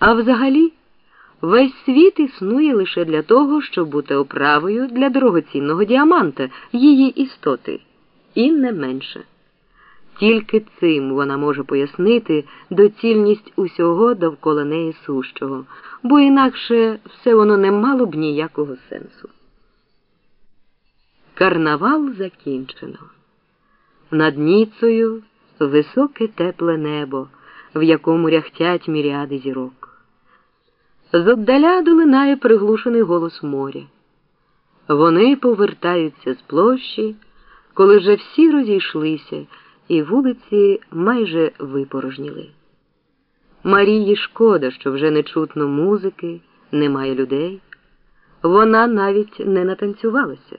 А взагалі, весь світ існує лише для того, щоб бути оправою для дорогоцінного діаманта, її істоти, і не менше. Тільки цим вона може пояснити доцільність усього довкола неї сущого, бо інакше все воно не мало б ніякого сенсу. Карнавал закінчено. Над Ніцею високе тепле небо, в якому ряхтять міряди зірок. Зоддаля долинає приглушений голос моря. Вони повертаються з площі, коли вже всі розійшлися, і вулиці майже випорожніли. Марії шкода, що вже не чутно музики, немає людей. Вона навіть не натанцювалася.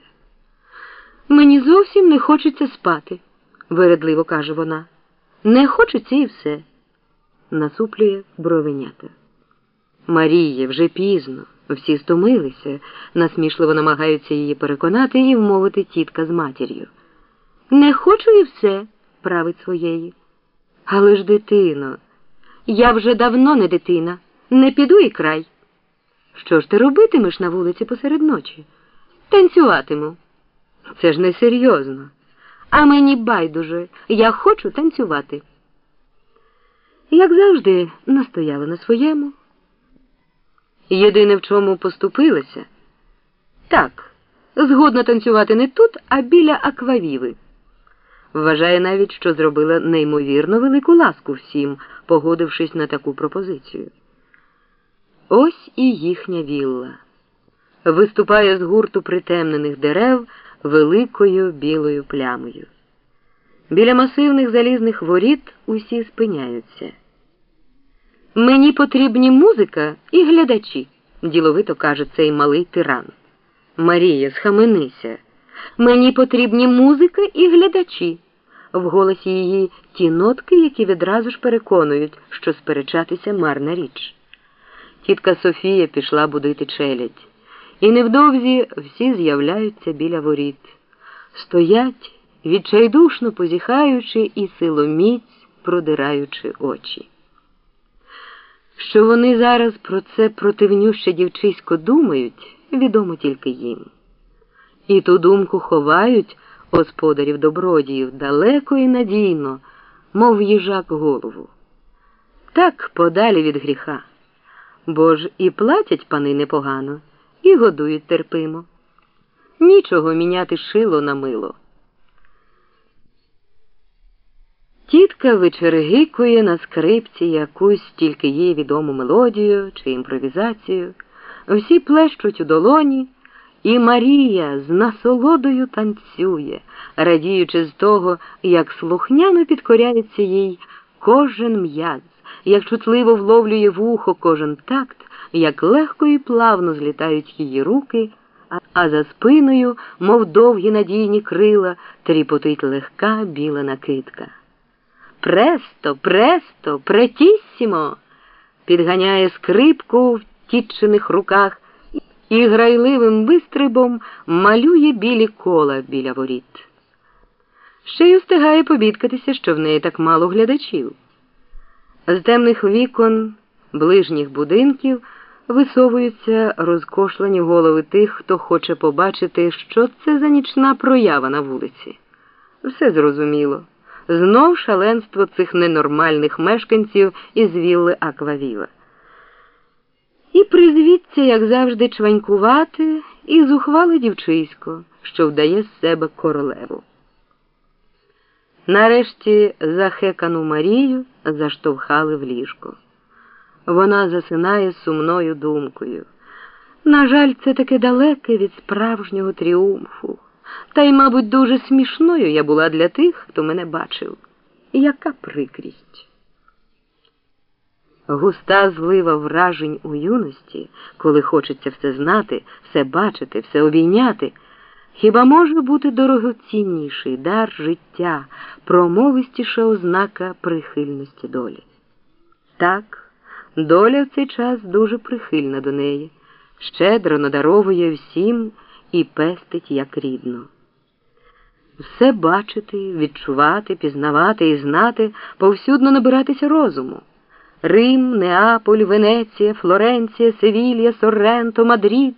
Мені зовсім не хочеться спати, вередливо каже вона. Не хочеться і все. Насуплює бровенята. Маріє, вже пізно, всі стомилися, насмішливо намагаються її переконати і вмовити тітка з матір'ю. Не хочу і все, править своєї. Але ж, дитино, я вже давно не дитина, не піду і край. Що ж ти робитимеш на вулиці посеред ночі? Танцюватиму. Це ж не серйозно. А мені байдуже, я хочу танцювати. Як завжди, настояла на своєму. Єдине, в чому поступилася, так, згодна танцювати не тут, а біля аквавіви. Вважає навіть, що зробила неймовірно велику ласку всім, погодившись на таку пропозицію. Ось і їхня вілла. Виступає з гурту притемнених дерев великою білою плямою. Біля масивних залізних воріт усі спиняються. Мені потрібні музика і глядачі, діловито каже цей малий тиран. Марія, схаменися. Мені потрібні музика і глядачі. В голосі її ті нотки, які відразу ж переконують, що сперечатися марна річ. Тітка Софія пішла будити челядь, і невдовзі всі з'являються біля воріт. Стоять, відчайдушно позіхаючи і силоміць продираючи очі. Що вони зараз про це противнюще дівчисько думають, відомо тільки їм. І ту думку ховають господарів добродіїв далеко і надійно, мов їжак голову. Так подалі від гріха. Бо ж і платять пани непогано, і годують терпимо. Нічого міняти шило на мило. Тітка вечергикує на скрипці якусь тільки їй відому мелодію чи імпровізацію. Всі плещуть у долоні, і Марія з насолодою танцює, радіючи з того, як слухняно підкоряється їй кожен м'яз, як чутливо вловлює вухо кожен такт, як легко і плавно злітають її руки, а за спиною, мов довгі надійні крила, тріпотить легка біла накидка. Престо, престо, претіссімо, підганяє скрипку в тітчених руках і грайливим вистрибом малює білі кола біля воріт. Ще й устигає побідкатися, що в неї так мало глядачів. З темних вікон ближніх будинків висовуються розкошлені голови тих, хто хоче побачити, що це за нічна проява на вулиці. Все зрозуміло. Знов шаленство цих ненормальних мешканців із вілли Аквавіва. І призвіться, як завжди, чванькувати і зухвали дівчисько, що вдає з себе королеву. Нарешті захекану Марію заштовхали в ліжко. Вона засинає сумною думкою. На жаль, це таки далеке від справжнього тріумфу. Та й, мабуть, дуже смішною я була для тих, хто мене бачив. Яка прикрість. Густа злива вражень у юності, коли хочеться все знати, все бачити, все обійняти. Хіба може бути дорогоцінніший дар життя, промовистіша ознака прихильності долі? Так, доля в цей час дуже прихильна до неї, щедро надаровує всім і пестить як рідно. Все бачити, відчувати, пізнавати і знати, повсюдно набиратися розуму. Рим, Неаполь, Венеція, Флоренція, Севілья, Сорренто, Мадрид.